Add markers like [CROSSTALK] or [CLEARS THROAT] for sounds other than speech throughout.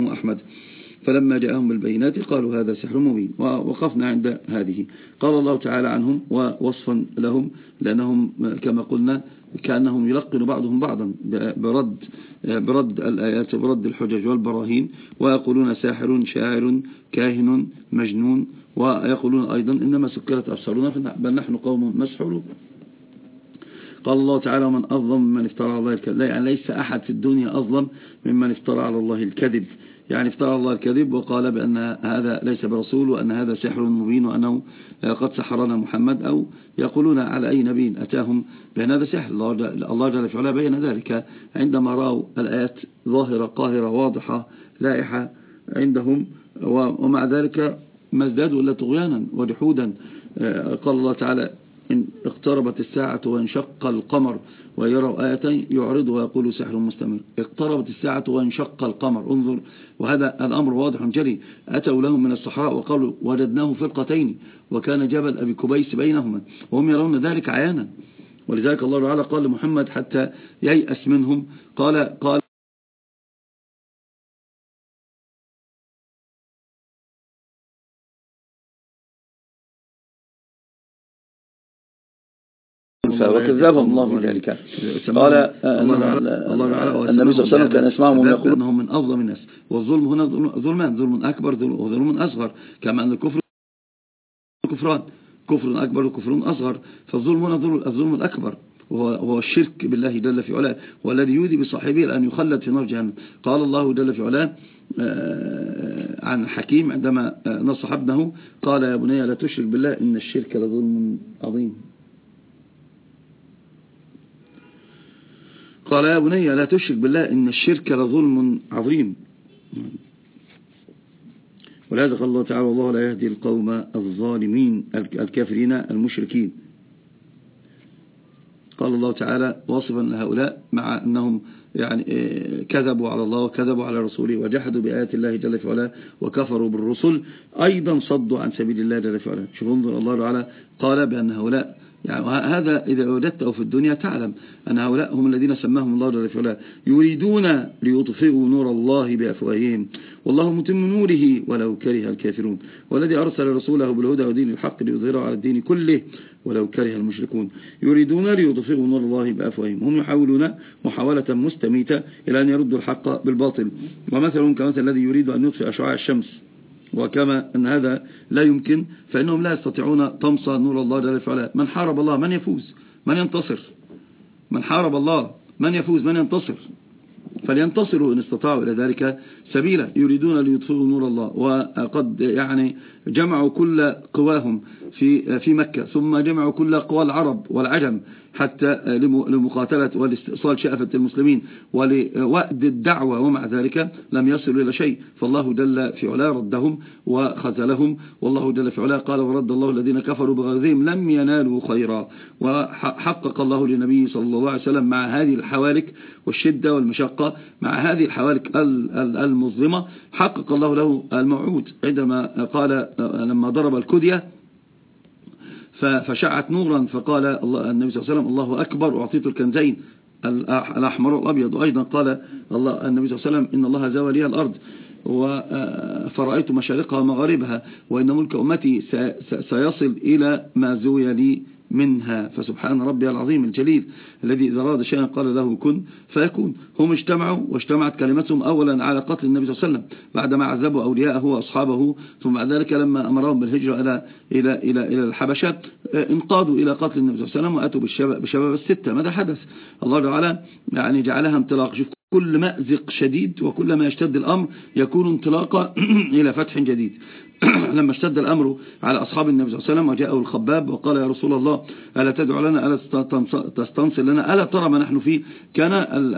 أحمد. فلما جاءهم بالبينات قالوا هذا سحر مبين ووقفنا عند هذه. قال الله تعالى عنهم ووصفا لهم لأنهم كما قلنا كأنهم يلقن بعضهم بعضا برد, برد الآيات برد الحجج والبراهين ويقولون ساحر شاعر كاهن مجنون ويقولون أيضا إنما سكرت أبصارنا بل نحن قوم مسحور قال الله تعالى ومن أظلم ممن افترى على الله الكذب. يعني ليس أحد في الدنيا أظلم ممن افترى على الله الكذب. يعني افترى الله الكذب وقال بأن هذا ليس برسول وأن هذا سحر مبين وأنه قد سحرنا محمد أو يقولون على أي نبي أتاهم بأن هذا سحر. الله جل في علا بين ذلك. عندما رأوا الآيات ظاهرة قاهرة واضحة لائحة عندهم ومع ذلك ازدادوا إلا طغيانا وجحودا قال الله تعالى إن اقتربت الساعة وانشق القمر ويروا آيتين يعرضوا ويقولوا سحر مستمر. اقتربت الساعة وانشق القمر. انظر وهذا الأمر واضح جلي. أتوا لهم من الصحراء وقالوا وجدناه فرقتين وكان جبل أبي كبيس بينهما وهم يرون ذلك عيانا. ولذلك الله تعالى قال لمحمد حتى ييأس منهم قال قال وكذبهم الله في ذلك قال النبي صلى الله عليه وسلم كان يسمعهم يقول أنهم من أظلم الناس والظلم هنا ظلمان ظلم أكبر وظلم أصغر كما أن الكفر كفران كفر أكبر وكفر أصغر فالظلم هنا الظلم الأكبر وهو الشرك بالله جل في علاه والذي يؤذي بصاحبه أن يخلد في نار جهنم. قال الله جل في علاه آه، عن حكيم عندما نصح ابنه قال يا بني لا تشرك بالله إن الشرك لظلم عظيم. قال يا بني لا تشرك بالله إن الشرك لظلم عظيم. ولهذا قال الله تعالى والله لا يهدي القوم الظالمين الكافرين المشركين. قال الله تعالى واصفا لهؤلاء مع أنهم يعني آه، كذبوا على الله وكذبوا على رسوله وجحدوا بآيات الله جل في علاه وكفروا بالرسل أيضا صدوا عن سبيل الله جل في علاه. شوف انظر الله تعالى قال بأن هؤلاء يعني هذا إذا وجدته في الدنيا تعلم أن هؤلاء هم الذين سماهم الله جل وعلا. يريدون ليطفئوا نور الله بأفواههم. والله متم نوره ولو كره الكافرون. والذي أرسل رسوله بالهدى ودين الحق ليظهره على الدين كله ولو كره المشركون. يريدون ليطفئوا نور الله بأفواههم. هم يحاولون محاولة مستميتة إلى أن يردوا الحق بالباطل. ومثلهم كمثل الذي يريد أن يطفئ أشعاع الشمس. وكما أن هذا لا يمكن فإنهم لا يستطيعون طمس نور الله جل وعلا. من حارب الله من يفوز من ينتصر؟ من حارب الله من يفوز من ينتصر؟ فلينتصروا إن استطاعوا إلى ذلك. سبيلا يريدون ليطفئوا نور الله وقد يعني جمعوا كل قواهم في في مكة ثم جمعوا كل قوى العرب والعجم حتى لمقاتلة والاستئصال شأفة المسلمين ولوأد الدعوة ومع ذلك لم يصلوا إلى شيء. فالله جل في علا ردهم وخزلهم والله جل في علا قال ورد الله الذين كفروا بغيظهم لم ينالوا خيرا. وحقق الله لنبيه صلى الله عليه وسلم مع هذه الحوالك والشدة والمشقة مع هذه الحوالك المظلمة حقق الله له الموعود. عندما قال لما ضرب الكدية فشعت نورا فقال النبي صلى الله عليه وسلم الله أكبر أعطيت الكنزين الأحمر والأبيض. وأيضا قال الله النبي صلى الله عليه وسلم إن الله زوى لي الأرض. فرأيت مشارقها ومغاربها وإن ملك أمتي سيصل إلى ما زوي لي منها فسبحان ربي العظيم الجليل الذي إذا أراد شيئا قال له كن فيكون. هم اجتمعوا واجتمعت كلمتهم أولا على قتل النبي صلى الله عليه وسلم بعدما عذبوا أولياءه وأصحابه ثم بعد ذلك لما أمرهم بالهجرة إلى إلى إلى إلى الحبشة انقادوا إلى قتل النبي صلى الله عليه وسلم وأتوا بالشباب, بالشباب الستة. ماذا حدث؟ الله تعالى يعني جعلها انطلاق. شوف كل مأزق شديد وكلما يشتد الأمر يكون انطلاقا [CLEARS THROAT] إلى فتح جديد. [CLEARS THROAT] لما اشتد الأمر على أصحاب النبي صلى الله عليه وسلم وجاءه الخباب وقال يا رسول الله ألا تدعو لنا ألا تستنصر لنا ألا ترى ما نحن فيه؟ كان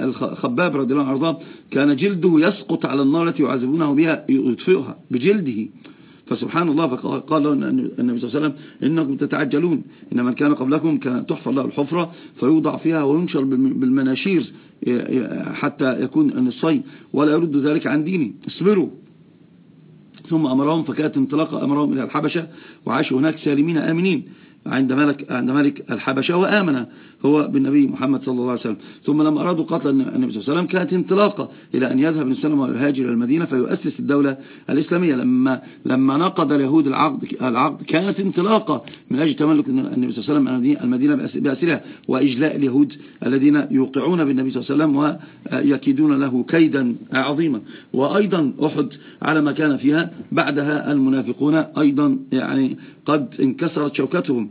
الخباب رضي الله عنه كان جلده يسقط على النار التي يعذبونه بها يطفئها بجلده. فسبحان الله فقال له النبي صلى الله عليه وسلم إنكم تتعجلون إن من كان قبلكم كان تحفر له الحفرة فيوضع فيها وينشر بالمناشير حتى يكون النصين ولا يرد ذلك عن ديني اصبروا. ثم أمرهم فكانت انطلاقة أمرهم إلى الحبشة وعاشوا هناك سالمين آمنين. عند ملك, عند ملك الحبشة وآمن هو بالنبي محمد صلى الله عليه وسلم. ثم لما أرادوا قتل النبي صلى الله عليه وسلم كانت انطلاقة إلى أن يذهب النبي صلى الله عليه وسلم ويهاجر إلى المدينة فيؤسس الدولة الإسلامية. لما لما نقض اليهود العقد العقد كانت انطلاقة من أجل تملك النبي صلى الله عليه وسلم المدينة بأسرها وإجلاء اليهود الذين يوقعون بالنبي صلى الله عليه وسلم ويكيدون له كيدا عظيما. وأيضا أحد على ما كان فيها بعدها المنافقون أيضا يعني قد انكسرت شوكتهم.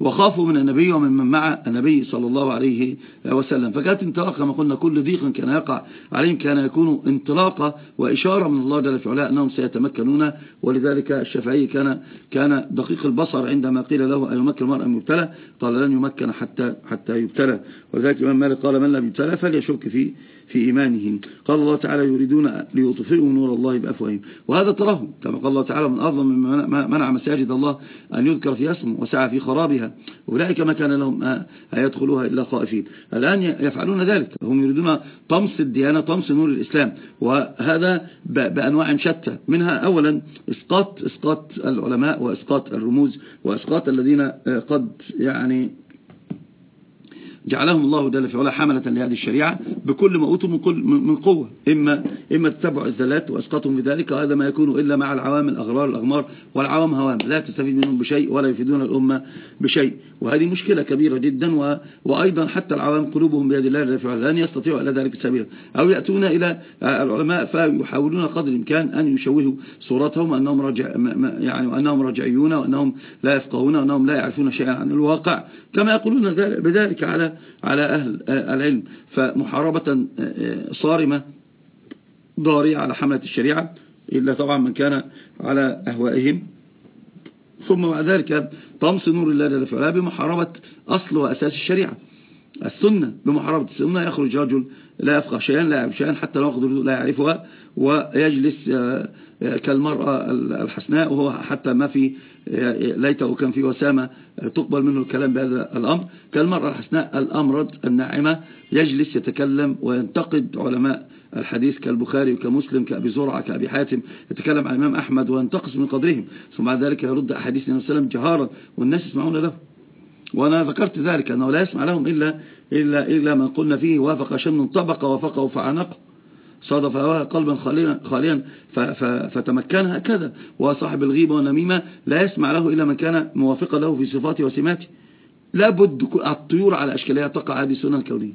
وخافوا من النبي ومن من مع النبي صلى الله عليه وسلم. فكانت انطلاقة كما قلنا كل ضيق كان يقع عليهم كان يكون انطلاقة وإشارة من الله جل في أنهم سيتمكنون ولذلك الشافعي كان كان دقيق البصر عندما قيل له أن يمكن المرء أن يبتلى قال لن يمكن حتى حتى يبتلى. ولذلك الإمام مالك قال من لم يبتلى فليشك في في إيمانهم قال الله تعالى يريدون ليطفئوا نور الله بأفواههم. وهذا تراه كما قال الله تعالى من أظلم من منع مساجد الله أن يذكر في اسمه وسعى في خرابها. أولئك ما كان لهم أن يدخلوها إلا خائفين. الآن يفعلون ذلك. هم يريدون طمس الديانة طمس نور الإسلام. وهذا بأنواع شتى. منها أولا إسقاط إسقاط العلماء وإسقاط الرموز وإسقاط الذين قد يعني جعلهم الله جل في علا حملة لهذه الشريعة بكل ما أوتوا من, كل من قوة. إما, إما تتبع الزلات وأسقطهم بذلك وهذا ما يكون إلا مع العوام الأغرار الأغمار والعوام هوام. لا تستفيد منهم بشيء ولا يفيدون الأمة بشيء. وهذه مشكلة كبيرة جدا و... وأيضا حتى العوام قلوبهم بيد الله جل في لن يستطيعوا إلى ذلك سبيلا. أو يأتون إلى العلماء فيحاولون قدر الإمكان أن يشوهوا صورتهم أنهم رجع يعني أنهم رجعيون وأنهم لا يفقهون وأنهم لا يعرفون شيئا عن الواقع. كما يقولون بذلك على على أهل العلم. فمحاربة صارمة ضارية على حملة الشريعة إلا طبعا من كان على أهوائهم. ثم مع ذلك طمس نور الله في بمحاربة أصل وأساس الشريعة. السنة بمحاربة السنة يخرج رجل لا يفقه شيئا لا يعرف شيئا حتى لو لا يعرفها ويجلس آه، آه، كالمرأة الحسناء وهو حتى ما في آه، ليته كان في وسامة تقبل منه الكلام بهذا الأمر. كالمرأة الحسناء الأمرد الناعمة يجلس يتكلم وينتقد علماء الحديث كالبخاري وكمسلم كأبي زرعة كأبي حاتم يتكلم عن الإمام أحمد وينتقص من قدرهم. ثم بعد ذلك يرد أحاديث النبي صلى الله عليه وسلم جهارا والناس يسمعون له. وأنا ذكرت ذلك أنه لا يسمع لهم إلا, إلا, إلا من قلنا فيه وافق شن طبق وفقه فعنق صادف هواها قلبا خاليا, خاليا فتمكن هكذا. وصاحب الغيبة والنميمة لا يسمع له إلا من كان موافقا له في صفاته وسماته. لابد الطيور على أشكالها تقع هذه سنن كونية.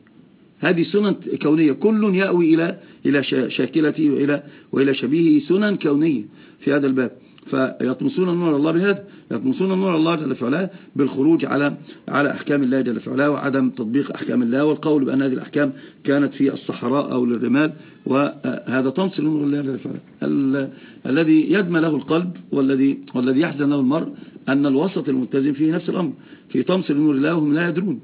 هذه سنن كونية. كل يأوي إلى إلى شاكلته وإلى وإلى شبيهه سنن كونية في هذا الباب. فيطمسون نور الله بهذا يطمسون نور الله جل في بالخروج على على أحكام الله جل في وعدم تطبيق أحكام الله والقول بأن هذه الأحكام كانت في الصحراء أو للرمال وهذا طمس نور الله جل في الذي يدمى له القلب والذي والذي يحزن له المرء أن الوسط الملتزم فيه نفس الأمر. في طمس نور الله وهم لا يدرون.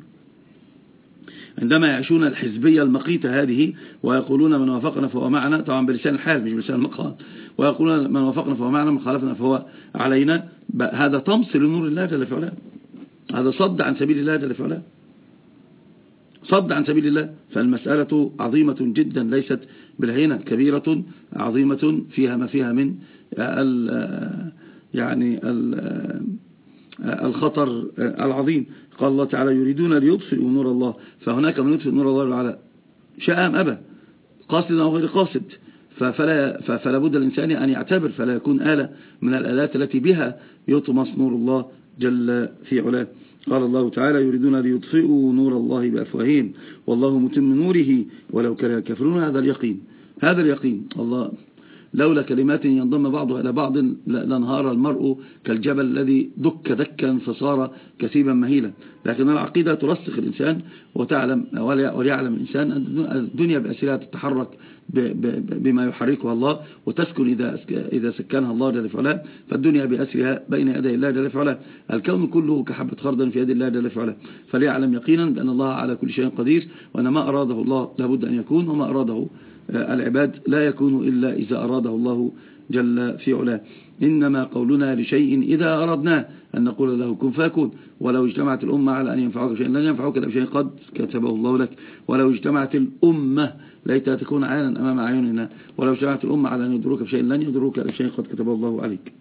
عندما يعيشون الحزبية المقيتة هذه ويقولون من وافقنا فهو معنا طبعا بلسان الحال مش بلسان المقال ويقولون من وافقنا فهو معنا من خالفنا فهو علينا. هذا طمس لنور الله جل في هذا صد عن سبيل الله جل في صد عن سبيل الله. فالمسألة عظيمة جدا ليست بالهينة كبيرة عظيمة فيها ما فيها من ال يعني ال الخطر العظيم. قال الله تعالى يريدون ليطفئوا نور الله. فهناك من يطفئ نور الله تعالى شاء أم أبى قاصد أو غير قاصد فلا, فلا بد الإنسان أن يعتبر فلا يكون آلة من الآلات التي بها يطمس نور الله جل في علاه. قال الله تعالى يريدون ليطفئوا نور الله بأفواههم. والله متم نوره ولو كره الكافرون هذا اليقين. هذا اليقين. الله لولا كلمات ينضم بعضها إلى بعض لانهار المرء كالجبل الذي دك دكا فصار كثيبا مهيلا. لكن العقيدة ترسخ الإنسان وتعلم وليعلم الإنسان أن الدنيا بأسرها تتحرك بما يحركها الله وتسكن إذا إذا سكنها الله جل فعلا فالدنيا بأسرها بين يدي الله جل فعلا الكون كله كحبة خردل في يد الله جل فعلا فليعلم يقينا بأن الله على كل شيء قدير وأن ما أراده الله لابد أن يكون وما أراده العباد لا يكون إلا إذا أراده الله جل في علاه. إنما قولنا لشيء إذا أردناه أن نقول له كن فاكون ولو اجتمعت الأمة على أن ينفعوك شيء لن ينفعوك بشيء قد كتبه الله لك. ولو اجتمعت الأمة ليتها تكون عينا أمام عيوننا. ولو اجتمعت الأمة على أن يدروك بشيء لن يدروك بشيء قد كتبه الله عليك.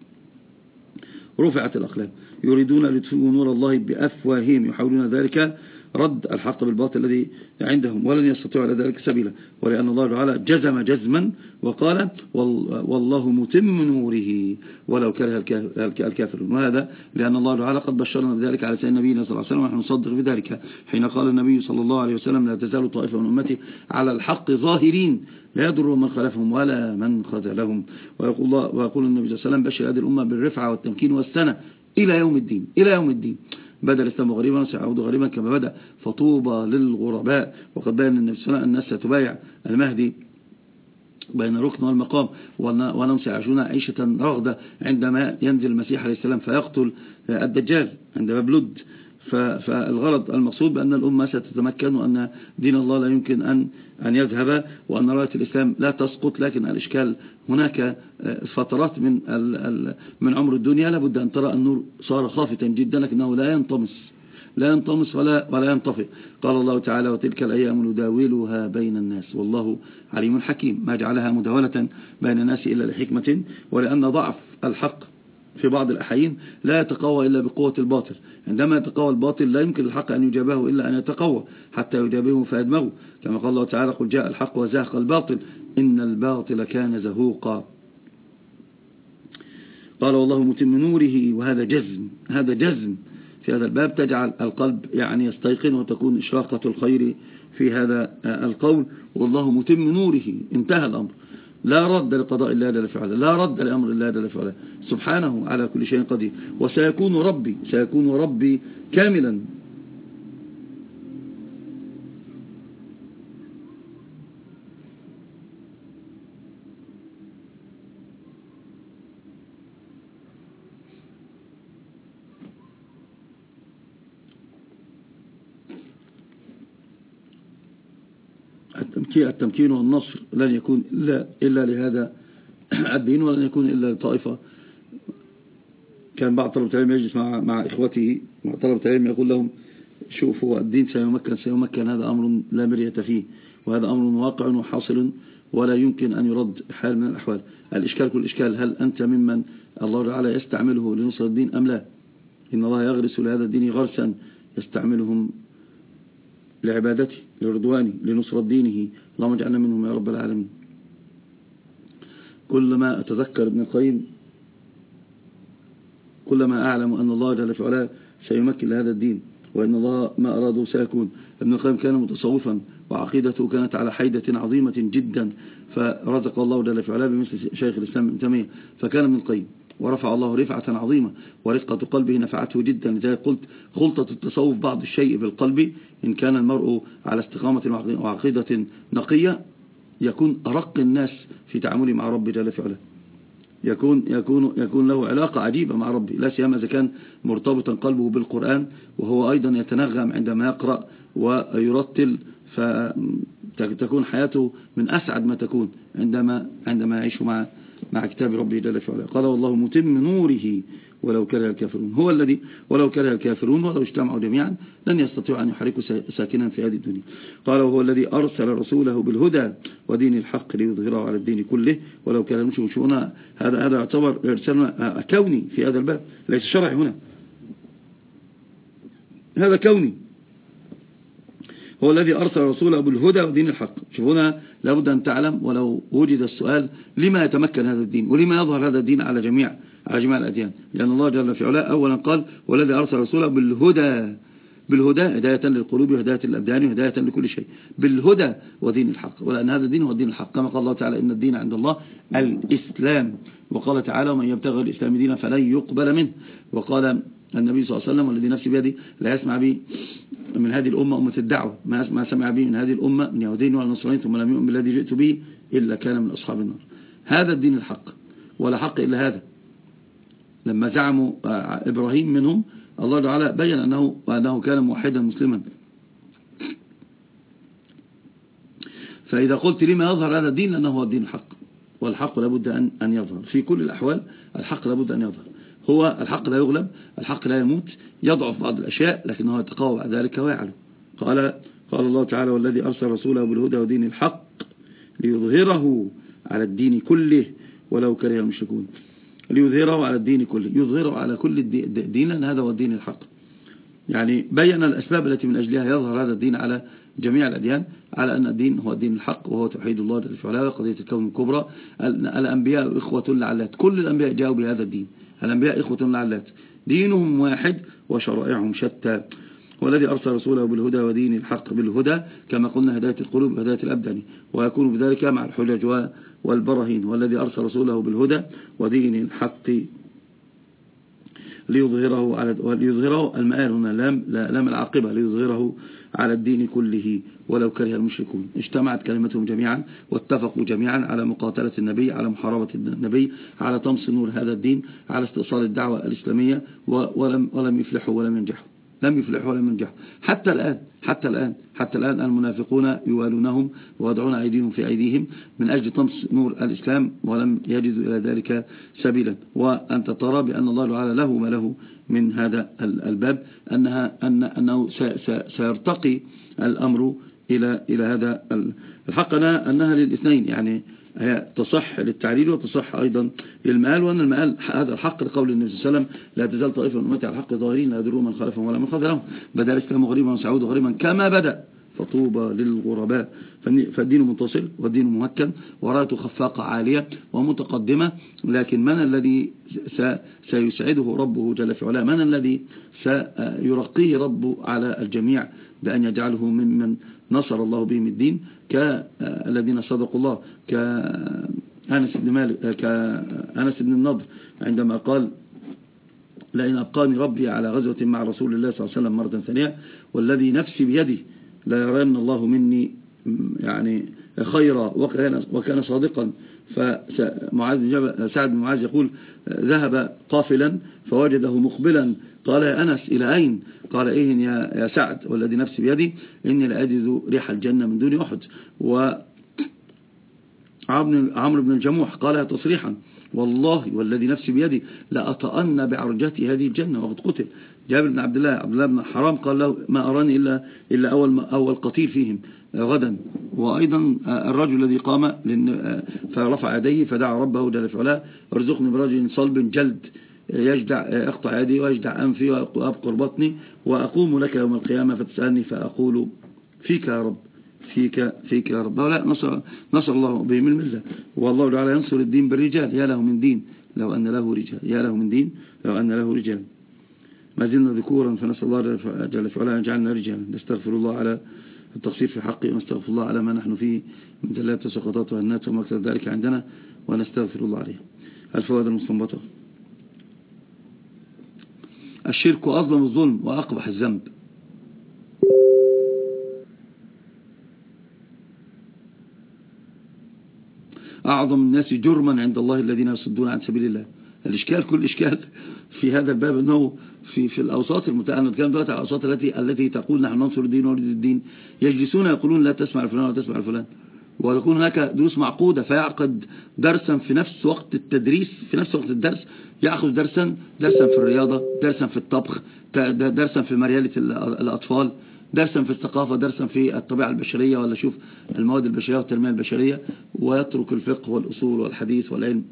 رفعت الأقلام. يريدون ليطفئوا نور الله بأفواههم. يحاولون ذلك رد الحق بالباطل الذي عندهم ولن يستطيعوا على ذلك سبيلا ولأن الله تعالى جزم جزما وقال والله متم نوره ولو كره الكافرون. وهذا لأن الله تعالى قد بشرنا بذلك على سيدنا نبينا صلى الله عليه وسلم ونحن نصدق بذلك. حين قال النبي صلى الله عليه وسلم لا تزال طائفة من أمتي على الحق ظاهرين لا يضر من خلفهم ولا من خذلهم. ويقول, الله ويقول النبي صلى الله عليه وسلم بشر هذه الأمة بالرفعة والتمكين والسنة. إلى يوم الدين إلى يوم الدين. بدأ الإسلام غريبا سيعود غريبا كما بدأ فطوبى للغرباء. وقد بين النبي صلى الله الناس ستبايع المهدي بين الركن والمقام ونم سيعيشون عيشة رغدة عندما ينزل المسيح عليه السلام فيقتل الدجال عند باب لد. فالغرض المقصود بأن الأمة ستتمكن وأن دين الله لا يمكن أن أن يذهب وأن راية الإسلام لا تسقط لكن الإشكال هناك آه، فترات من من عمر الدنيا لابد أن ترى النور صار خافتا جدا لكنه لا ينطمس لا ينطمس ولا ولا ينطفئ. قال الله تعالى وتلك الأيام نداولها بين الناس. والله عليم حكيم. ما جعلها مداولة بين الناس إلا لحكمة ولأن ضعف الحق في بعض الأحيين لا يتقوى إلا بقوة الباطل. عندما يتقوى الباطل لا يمكن الحق أن يجابه إلا أن يتقوى حتى يجابه فيدمغه. كما قال الله تعالى قل جاء الحق وزهق الباطل إن الباطل كان زهوقا. قال والله متم نوره وهذا جزم هذا جزم. في هذا الباب تجعل القلب يعني يستيقن وتكون إشراقة الخير في هذا القول. والله متم نوره انتهى الأمر. لا رد لقضاء الله جل فعلا لا رد لأمر الله جل فعلا سبحانه على كل شيء قدير. وسيكون ربي سيكون ربي كاملا. التمكين والنصر لن يكون إلا, إلا لهذا الدين ولن يكون إلا لطائفة. كان بعض طلبة العلم يجلس مع, مع إخوته. مع طلبة العلم يقول لهم شوفوا الدين سيمكن سيمكن. هذا أمر لا مرية فيه. وهذا أمر واقع وحاصل ولا يمكن أن يرد حال من الأحوال. الإشكال كل إشكال. هل أنت ممن الله تعالى يستعمله لنصر الدين أم لا؟ إن الله يغرس لهذا الدين غرسا يستعملهم لعبادته لرضوانه لنصرة دينه. اللهم اجعلنا منهم يا رب العالمين. كلما أتذكر ابن القيم كلما أعلم أن الله جل في علاه سيمكن لهذا الدين وأن الله ما أراده سيكون. ابن القيم كان متصوفا وعقيدته كانت على حيدة عظيمة جدا فرزق الله جل في علاه بمثل شيخ الإسلام ابن تيمية. فكان ابن القيم. ورفع الله رفعة عظيمة ورفقة قلبه نفعته جدا. لذلك قلت خلطة التصوف بعض الشيء بالقلب إن كان المرء على استقامة وعقيدة نقية يكون أرق الناس في تعامله مع ربي جل فعلا يكون, يكون, يكون له علاقة عجيبة مع ربي لا سيما إذا كان مرتبطا قلبه بالقرآن وهو أيضا يتنغم عندما يقرأ ويرتل فتكون حياته من أسعد ما تكون عندما عندما يعيش مع مع كتاب ربه جل وعلا قال والله متم نوره ولو كره الكافرون. هو الذي ولو كره الكافرون ولو اجتمعوا جميعا لن يستطيعوا أن يحركوا ساكنا في هذه الدنيا. قال وهو الذي أرسل رسوله بالهدى ودين الحق ليظهره على الدين كله ولو كان المشركون. هذا هذا يعتبر إرسال كوني في هذا الباب. ليس شرعي هنا. هذا كوني. هو الذي أرسل رسوله بالهدى ودين الحق. شوفونا لابد أن تعلم ولو وجد السؤال لما يتمكن هذا الدين ولما يظهر هذا الدين على جميع على جميع الأديان. لأن الله جل في علاه أولا قال والذي أرسل رسوله بالهدى بالهدى هداية للقلوب وهداية للأبدان وهداية لكل شيء. بالهدى ودين الحق. ولأن هذا الدين هو الدين الحق. كما قال الله تعالى إن الدين عند الله الإسلام. وقال تعالى ومن يبتغى الإسلام دينا فلن يقبل منه. وقال النبي صلى الله عليه وسلم والذي نفسي بيده لا يسمع به من هذه الأمة أمة الدعوة ما سمع به من هذه الأمة من يهودين ولا ثم لم يؤمن بالذي جئت به إلا كان من أصحاب النار. هذا الدين الحق ولا حق إلا هذا. لما زعموا آه، إبراهيم منهم الله تعالى بين أنه, أنه كان موحدا مسلما. فإذا قلت لما يظهر هذا الدين لأنه هو الدين الحق والحق لابد أن يظهر. في كل الأحوال الحق لابد أن يظهر. هو الحق لا يغلب الحق لا يموت يضعف بعض الأشياء لكنه يتقوى بعد ذلك ويعلو قال قال الله تعالى والذي أرسل رسوله بالهدى ودين الحق ليظهره على الدين كله ولو كره المشركون. ليظهره على الدين كله يظهره على كل الدين لأن هذا هو الدين الحق. يعني بين الأسباب التي من أجلها يظهر هذا الدين على جميع الأديان على أن الدين هو الدين الحق وهو توحيد الله جل في علاه قضية الكون الكبرى الأنبياء إخوة لعلات كل الأنبياء جاءوا بهذا الدين. الأنبياء إخوة لعلات دينهم واحد وشرائعهم شتى. والذي أرسل رسوله بالهدى ودين الحق بالهدى كما قلنا هداية القلوب وهداية الأبدان. ويكون بذلك مع الحجج والبرهين والذي أرسل رسوله بالهدى ودين الحق ليظهره على ليظهره المآل هنا لام لام العاقبة ليظهره على الدين كله ولو كره المشركون. اجتمعت كلمتهم جميعا واتفقوا جميعا على مقاتلة النبي على محاربة النبي على طمس نور هذا الدين على استئصال الدعوة الإسلامية ولم, يفلحوا ولم ينجحوا. لم يفلحوا ولم ينجحوا. حتى الآن حتى الآن حتى الآن المنافقون يوالونهم ويضعون أيديهم في أيديهم من أجل طمس نور الإسلام ولم يجدوا إلى ذلك سبيلا. وأنت ترى بأن الله تعالى له ما له من هذا الباب أنها أن أنه سيرتقي الأمر إلى إلى هذا الحق. أنها للإثنين يعني هي تصح للتعليل وتصح أيضا للمآل وأن المآل هذا الحق لقول النبي صلى الله عليه وسلم لا تزال طائفة من أمتي على الحق ظاهرين لا يدرون من خالفهم ولا من خذلهم. بدأ الإسلام غريبا وسعود غريبا كما بدأ فطوبى للغرباء. فالدين منتصر والدين ممكن ورايته خفاقة عالية ومتقدمة لكن من الذي سيسعده ربه جل في علاه؟ من الذي سيرقيه ربه على الجميع بأن يجعله ممن نصر الله بهم الدين كالذين صدقوا الله كأنس بن مالك كأنس بن النضر عندما قال لئن أبقاني ربي على غزوة مع رسول الله صلى الله عليه وسلم مرة ثانية والذي نفسي بيده لا يرين الله مني يعني خيرا وكان, صادقا. فمعاذ سعد بن معاذ يقول ذهب قافلا فوجده مقبلا قال يا أنس إلى أين؟ قال إيه يا, يا سعد والذي نفسي بيدي إني لأجد ريح الجنة من دون أحد. و عمرو بن الجموح قال تصريحا والله والذي نفسي بيدي لأطأن بعرجتي هذه الجنة وقد قتل. جابر بن عبد الله عبد الله بن حرام قال له ما أراني إلا, إلا أول, أول قتيل فيهم غدا. وأيضا الرجل الذي قام فرفع يديه فدعا ربه جل في علاه ارزقني برجل صلب جلد. يجدع اقطع يدي ويجدع أنفي وأبقر بطني وأقوم لك يوم القيامة فتسألني فأقول فيك يا رب فيك فيك يا رب. لا نصر, نصر الله بهم الملة. والله تعالى ينصر الدين بالرجال. يا له من دين لو أن له رجال. يا له من دين لو أن له رجال. ما زلنا ذكورا فنسأل الله جل في علاه يجعلنا رجالا. نستغفر الله على التقصير في حقه ونستغفر الله على ما نحن فيه من دلات وسقطات وهنات وما أكثر ذلك عندنا ونستغفر الله عليه. الفوائد المستنبطة. الشرك أظلم الظلم وأقبح الذنب. أعظم الناس جرما عند الله الذين يصدون عن سبيل الله. الإشكال كل إشكال في هذا الباب أنه في في الأوساط المتأنة نتكلم دلوقتي على الأوساط التي التي تقول نحن ننصر الدين ونريد الدين. يجلسون يقولون لا تسمع الفلان ولا تسمع الفلان ويكون هناك دروس معقودة فيعقد درسا في نفس وقت التدريس في نفس وقت الدرس يأخذ درسا درسا في الرياضة درسا في الطبخ درسا في مريالة الأطفال درسا في الثقافة درسا في الطبيعة البشرية ولا شوف المواد البشرية والتنمية البشرية ويترك الفقه والأصول والحديث والعلم.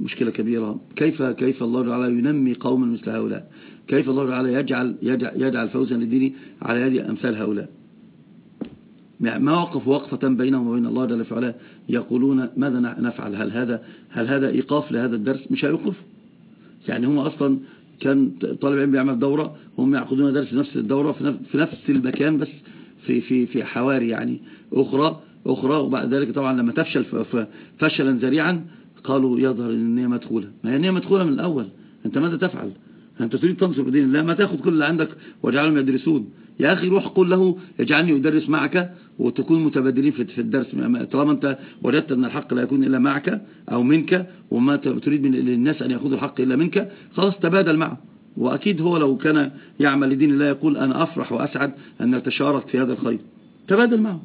مشكلة كبيرة. كيف كيف الله تعالى ينمي قوما مثل هؤلاء؟ كيف الله تعالى يجعل يجعل, يجعل فوزا للدين على يد أمثال هؤلاء؟ ما وقف وقفة بينهم وبين الله جل وعلا يقولون ماذا نفعل؟ هل هذا هل هذا إيقاف لهذا الدرس؟ مش هيوقف. يعني هم أصلا كان طالب علم بيعمل دورة هم يعقدون درس نفس الدورة في نفس المكان بس في في في حواري يعني أخرى أخرى. وبعد ذلك طبعا لما تفشل فشلا ذريعا قالوا يظهر إن النية مدخولة. ما هي النية مدخولة من الأول. أنت ماذا تفعل؟ أنت تريد تنصر بدين الله ما تأخذ كل اللي عندك واجعلهم يدرسون. يا أخي روح قل له اجعلني أدرس معك. وتكون متبادلين في الدرس. طالما أنت وجدت أن الحق لا يكون إلا معك أو منك وما تريد من الناس أن يأخذوا الحق إلا منك خلاص تبادل معه. وأكيد هو لو كان يعمل لدين الله يقول أنا أفرح وأسعد أن نتشارك في هذا الخير. تبادل معه.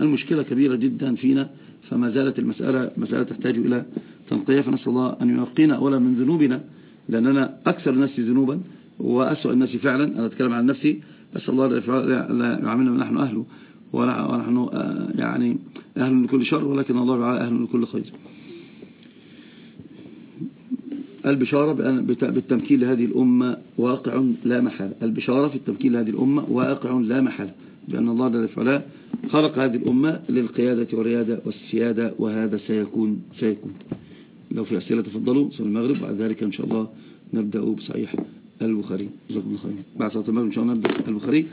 المشكلة كبيرة جدا فينا فما زالت المسألة مسألة تحتاج إلى تنقية. فنسأل الله أن ينقينا أولا من ذنوبنا لأننا أكثر الناس ذنوبا وأسوأ الناس فعلا. أنا أتكلم عن نفسي. أسأل الله لا يعملنا ونحن أهله. ونحن آه، يعني أهل لكل شر ولكن الله تعالى أهل لكل خير. البشارة بالتمكين لهذه الأمة واقع لا محال البشارة في التمكين لهذه الأمة واقع لا محال بأن الله جل وعلا خلق هذه الأمة للقيادة والريادة والسيادة وهذا سيكون سيكون. لو في أسئلة تفضلوا صلى المغرب. بعد ذلك إن شاء الله نبدأ بصحيح البخاري. جزاكم الله خير بعد صلاة المغرب إن شاء الله نبدأ البخاري.